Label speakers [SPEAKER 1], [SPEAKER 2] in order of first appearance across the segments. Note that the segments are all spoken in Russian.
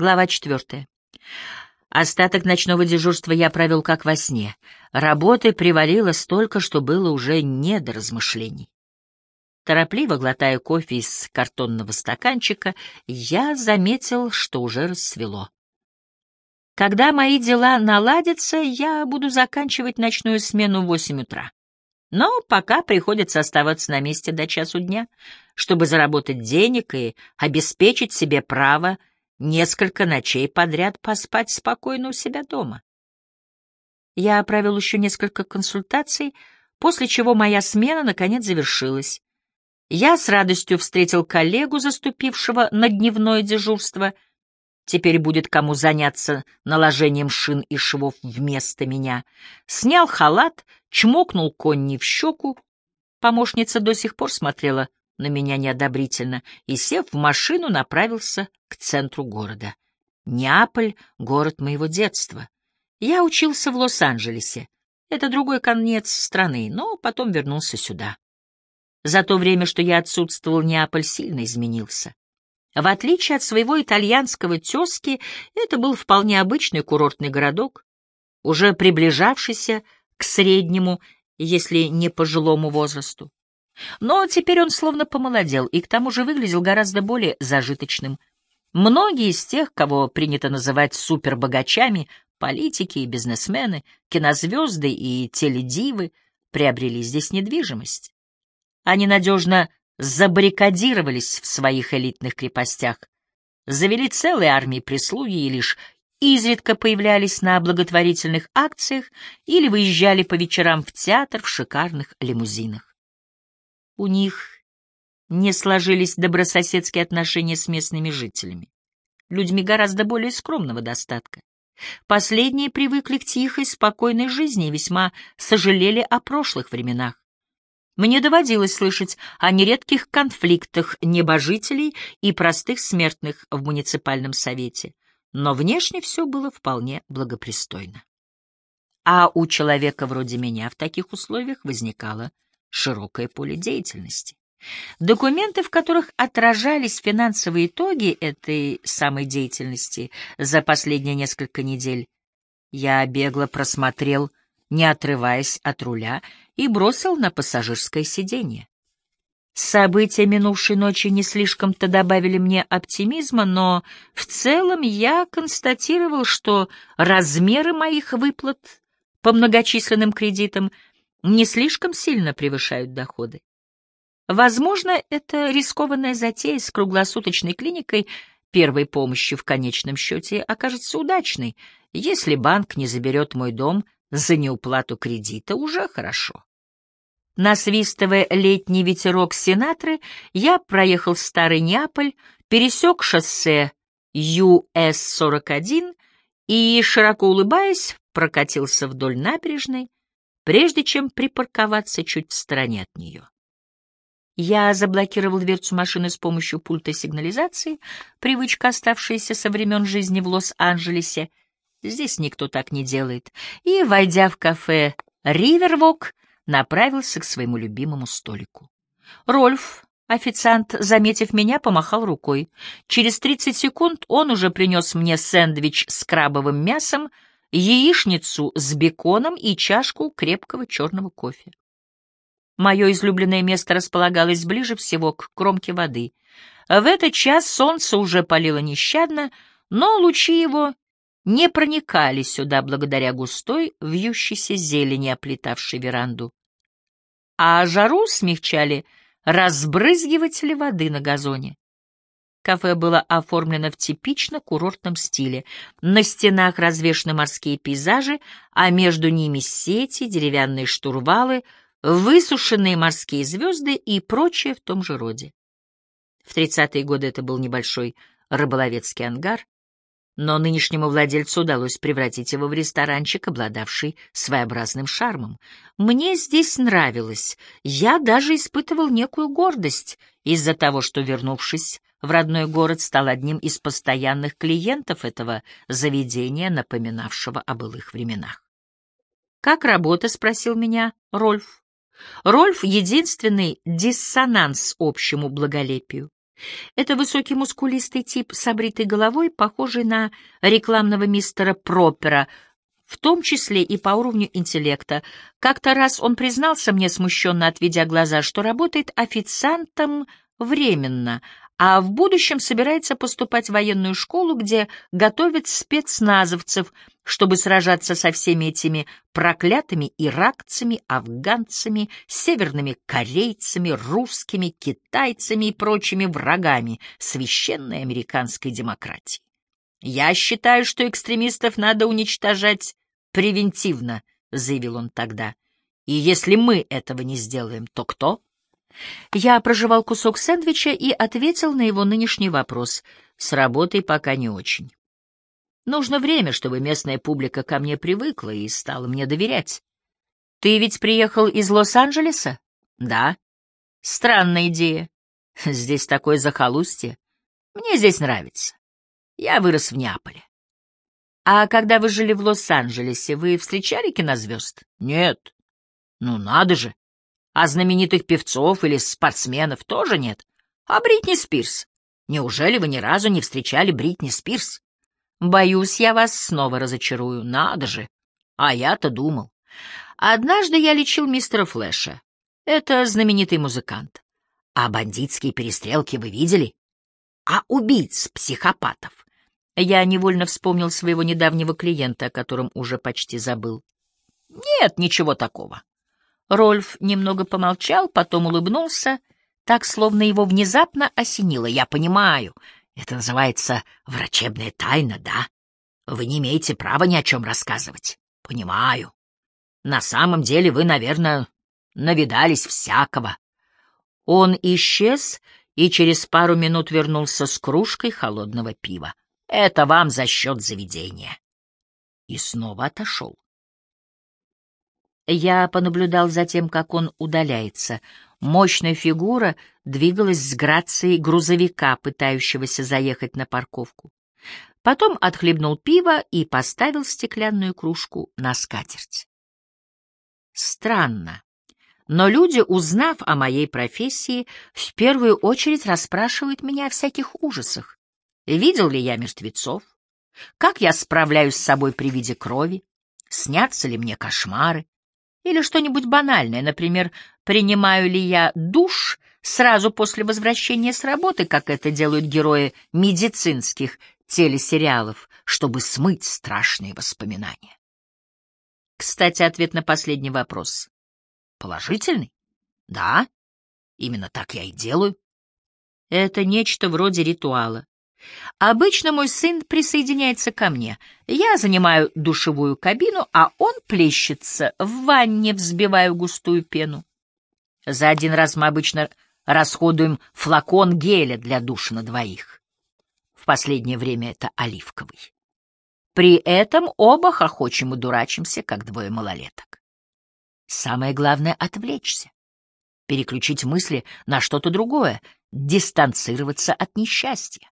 [SPEAKER 1] Глава четвертая. Остаток ночного дежурства я провел как во сне. Работы привалило столько, что было уже не до размышлений. Торопливо глотая кофе из картонного стаканчика, я заметил, что уже рассвело. Когда мои дела наладятся, я буду заканчивать ночную смену в восемь утра. Но пока приходится оставаться на месте до часу дня, чтобы заработать денег и обеспечить себе право несколько ночей подряд поспать спокойно у себя дома. Я провел еще несколько консультаций, после чего моя смена наконец завершилась. Я с радостью встретил коллегу, заступившего на дневное дежурство — Теперь будет кому заняться наложением шин и швов вместо меня. Снял халат, чмокнул Конни в щеку. Помощница до сих пор смотрела на меня неодобрительно и, сев в машину, направился к центру города. Неаполь — город моего детства. Я учился в Лос-Анджелесе. Это другой конец страны, но потом вернулся сюда. За то время, что я отсутствовал, Неаполь сильно изменился. В отличие от своего итальянского тезки, это был вполне обычный курортный городок, уже приближавшийся к среднему, если не пожилому возрасту. Но теперь он словно помолодел и к тому же выглядел гораздо более зажиточным. Многие из тех, кого принято называть супербогачами, политики и бизнесмены, кинозвезды и теледивы, приобрели здесь недвижимость. Они надежно забаррикадировались в своих элитных крепостях, завели целые армии прислуги и лишь изредка появлялись на благотворительных акциях или выезжали по вечерам в театр в шикарных лимузинах. У них не сложились добрососедские отношения с местными жителями, людьми гораздо более скромного достатка. Последние привыкли к тихой, спокойной жизни и весьма сожалели о прошлых временах. Мне доводилось слышать о нередких конфликтах небожителей и простых смертных в муниципальном совете, но внешне все было вполне благопристойно. А у человека вроде меня в таких условиях возникало широкое поле деятельности. Документы, в которых отражались финансовые итоги этой самой деятельности за последние несколько недель, я бегло просмотрел не отрываясь от руля, и бросил на пассажирское сиденье. События минувшей ночи не слишком-то добавили мне оптимизма, но в целом я констатировал, что размеры моих выплат по многочисленным кредитам не слишком сильно превышают доходы. Возможно, эта рискованная затея с круглосуточной клиникой первой помощи в конечном счете окажется удачной, если банк не заберет мой дом за неуплату кредита уже хорошо. Насвистывая летний ветерок Синатры, я проехал старый Неаполь, пересек шоссе ЮС-41 и, широко улыбаясь, прокатился вдоль набережной, прежде чем припарковаться чуть в стороне от нее. Я заблокировал дверцу машины с помощью пульта сигнализации, привычка, оставшаяся со времен жизни в Лос-Анджелесе, Здесь никто так не делает. И, войдя в кафе «Ривервок», направился к своему любимому столику. Рольф, официант, заметив меня, помахал рукой. Через 30 секунд он уже принес мне сэндвич с крабовым мясом, яичницу с беконом и чашку крепкого черного кофе. Мое излюбленное место располагалось ближе всего к кромке воды. В этот час солнце уже палило нещадно, но лучи его не проникали сюда благодаря густой, вьющейся зелени, оплетавшей веранду. А жару смягчали разбрызгиватели воды на газоне. Кафе было оформлено в типично курортном стиле. На стенах развешаны морские пейзажи, а между ними сети, деревянные штурвалы, высушенные морские звезды и прочее в том же роде. В тридцатые годы это был небольшой рыболовецкий ангар, но нынешнему владельцу удалось превратить его в ресторанчик, обладавший своеобразным шармом. Мне здесь нравилось, я даже испытывал некую гордость из-за того, что, вернувшись в родной город, стал одним из постоянных клиентов этого заведения, напоминавшего о былых временах. «Как работа?» — спросил меня Рольф. Рольф — единственный диссонанс общему благолепию. Это высокий мускулистый тип с обритой головой, похожий на рекламного мистера Пропера, в том числе и по уровню интеллекта. Как-то раз он признался мне, смущенно отведя глаза, что работает официантом временно, а в будущем собирается поступать в военную школу, где готовят спецназовцев, чтобы сражаться со всеми этими проклятыми иракцами, афганцами, северными корейцами, русскими, китайцами и прочими врагами священной американской демократии. «Я считаю, что экстремистов надо уничтожать превентивно», — заявил он тогда. «И если мы этого не сделаем, то кто?» Я прожевал кусок сэндвича и ответил на его нынешний вопрос. С работой пока не очень. Нужно время, чтобы местная публика ко мне привыкла и стала мне доверять. Ты ведь приехал из Лос-Анджелеса? Да. Странная идея. Здесь такое захолустье. Мне здесь нравится. Я вырос в Неаполе. А когда вы жили в Лос-Анджелесе, вы встречали кинозвезд? Нет. Ну надо же. А знаменитых певцов или спортсменов тоже нет. А Бритни Спирс? Неужели вы ни разу не встречали Бритни Спирс? Боюсь, я вас снова разочарую. Надо же. А я-то думал. Однажды я лечил мистера Флэша. Это знаменитый музыкант. А бандитские перестрелки вы видели? А убийц, психопатов? Я невольно вспомнил своего недавнего клиента, о котором уже почти забыл. Нет, ничего такого. Рольф немного помолчал, потом улыбнулся, так, словно его внезапно осенило. «Я понимаю, это называется врачебная тайна, да? Вы не имеете права ни о чем рассказывать. Понимаю. На самом деле вы, наверное, навидались всякого». Он исчез и через пару минут вернулся с кружкой холодного пива. «Это вам за счет заведения». И снова отошел. Я понаблюдал за тем, как он удаляется. Мощная фигура двигалась с грацией грузовика, пытающегося заехать на парковку. Потом отхлебнул пиво и поставил стеклянную кружку на скатерть. Странно. Но люди, узнав о моей профессии, в первую очередь расспрашивают меня о всяких ужасах. Видел ли я мертвецов? Как я справляюсь с собой при виде крови? Снятся ли мне кошмары? Или что-нибудь банальное, например, принимаю ли я душ сразу после возвращения с работы, как это делают герои медицинских телесериалов, чтобы смыть страшные воспоминания. Кстати, ответ на последний вопрос. Положительный? Да, именно так я и делаю. Это нечто вроде ритуала. Обычно мой сын присоединяется ко мне. Я занимаю душевую кабину, а он плещется в ванне, взбиваю густую пену. За один раз мы обычно расходуем флакон геля для душа на двоих. В последнее время это оливковый. При этом оба хохочем и дурачимся, как двое малолеток. Самое главное — отвлечься, переключить мысли на что-то другое, дистанцироваться от несчастья.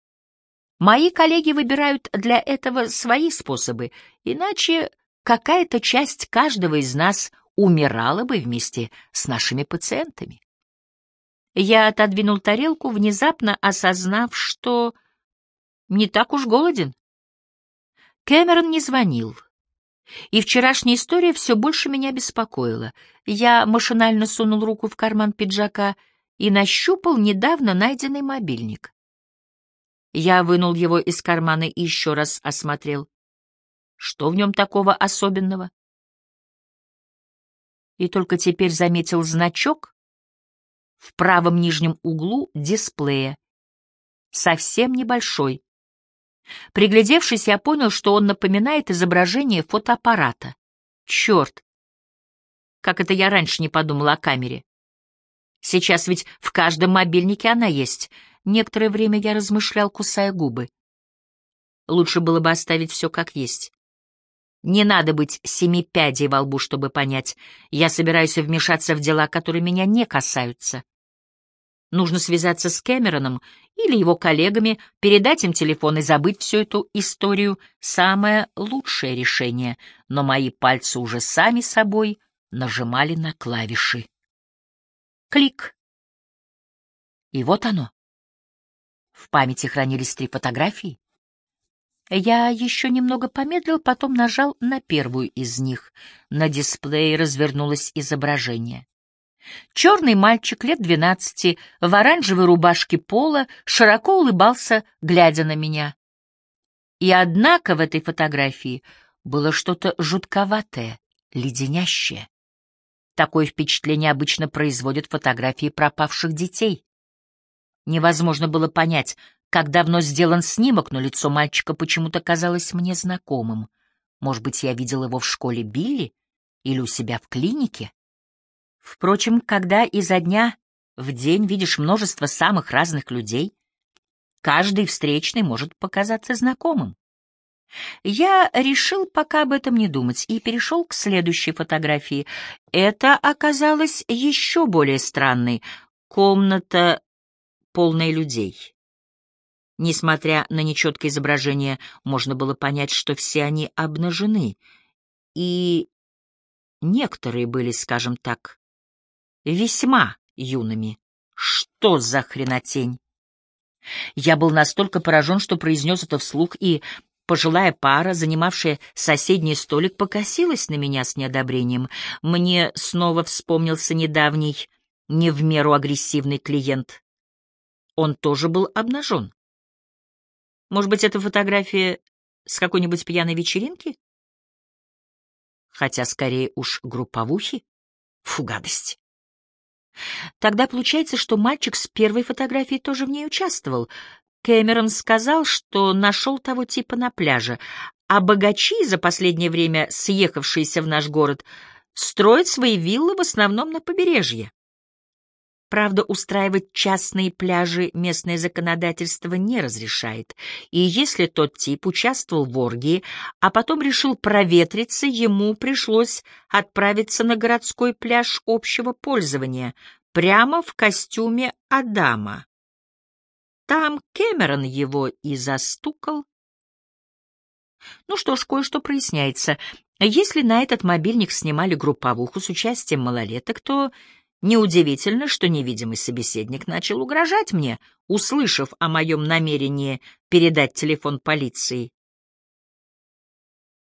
[SPEAKER 1] Мои коллеги выбирают для этого свои способы, иначе какая-то часть каждого из нас умирала бы вместе с нашими пациентами. Я отодвинул тарелку, внезапно осознав, что не так уж голоден. Кэмерон не звонил. И вчерашняя история все больше меня беспокоила. Я машинально сунул руку в карман пиджака и нащупал недавно найденный мобильник. Я вынул его из кармана и еще раз осмотрел. Что в нем такого особенного? И только теперь заметил значок в правом нижнем углу дисплея. Совсем небольшой. Приглядевшись, я понял, что он напоминает изображение фотоаппарата. Черт! Как это я раньше не подумал о камере. Сейчас ведь в каждом мобильнике она есть — Некоторое время я размышлял, кусая губы. Лучше было бы оставить все как есть. Не надо быть семи пядей во лбу, чтобы понять, я собираюсь вмешаться в дела, которые меня не касаются. Нужно связаться с Кэмероном или его коллегами, передать им телефон и забыть всю эту историю — самое лучшее решение, но мои пальцы уже сами собой нажимали на клавиши. Клик. И вот оно. В памяти хранились три фотографии. Я еще немного помедлил, потом нажал на первую из них. На дисплее развернулось изображение. Черный мальчик лет двенадцати, в оранжевой рубашке пола, широко улыбался, глядя на меня. И однако в этой фотографии было что-то жутковатое, леденящее. Такое впечатление обычно производят фотографии пропавших детей. Невозможно было понять, как давно сделан снимок, но лицо мальчика почему-то казалось мне знакомым. Может быть, я видел его в школе Билли или у себя в клинике? Впрочем, когда изо дня в день видишь множество самых разных людей, каждый встречный может показаться знакомым. Я решил пока об этом не думать и перешел к следующей фотографии. Это оказалось еще более странной. Комната, полная людей. Несмотря на нечеткое изображение, можно было понять, что все они обнажены. И некоторые были, скажем так, весьма юными. Что за хренотень? Я был настолько поражен, что произнес это вслух, и пожилая пара, занимавшая соседний столик, покосилась на меня с неодобрением. Мне снова вспомнился недавний, не в меру агрессивный клиент. Он тоже был обнажен. Может быть, это фотография с какой-нибудь пьяной вечеринки? Хотя скорее уж групповухи. Фу, гадость. Тогда получается, что мальчик с первой фотографией тоже в ней участвовал. Кэмерон сказал, что нашел того типа на пляже, а богачи, за последнее время съехавшиеся в наш город, строят свои виллы в основном на побережье. Правда, устраивать частные пляжи местное законодательство не разрешает, и если тот тип участвовал в оргии, а потом решил проветриться, ему пришлось отправиться на городской пляж общего пользования, прямо в костюме Адама. Там Кэмерон его и застукал. Ну что ж, кое-что проясняется. Если на этот мобильник снимали групповуху с участием малолеток, то Неудивительно, что невидимый собеседник начал угрожать мне, услышав о моем намерении передать телефон полиции.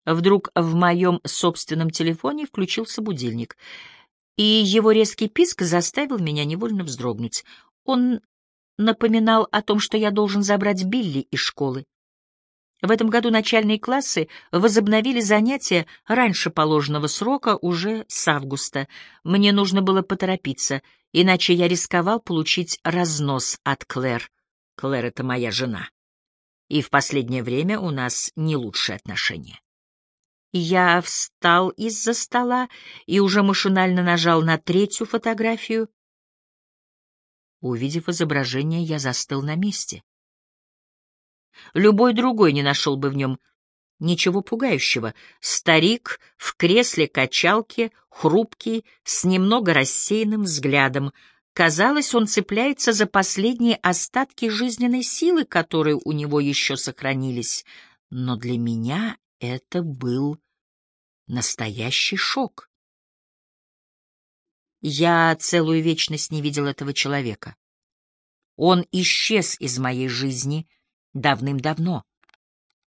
[SPEAKER 1] Вдруг в моем собственном телефоне включился будильник, и его резкий писк заставил меня невольно вздрогнуть. Он напоминал о том, что я должен забрать Билли из школы. В этом году начальные классы возобновили занятия раньше положенного срока уже с августа. Мне нужно было поторопиться, иначе я рисковал получить разнос от Клэр. Клэр — это моя жена. И в последнее время у нас не лучшие отношения. Я встал из-за стола и уже машинально нажал на третью фотографию. Увидев изображение, я застыл на месте. Любой другой не нашел бы в нем ничего пугающего. Старик в кресле-качалке, хрупкий, с немного рассеянным взглядом. Казалось, он цепляется за последние остатки жизненной силы, которые у него еще сохранились. Но для меня это был настоящий шок. Я целую вечность не видел этого человека. Он исчез из моей жизни — давным-давно.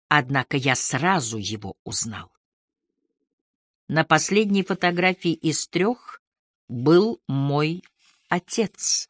[SPEAKER 1] Однако я сразу его узнал. На последней фотографии из трех был мой отец.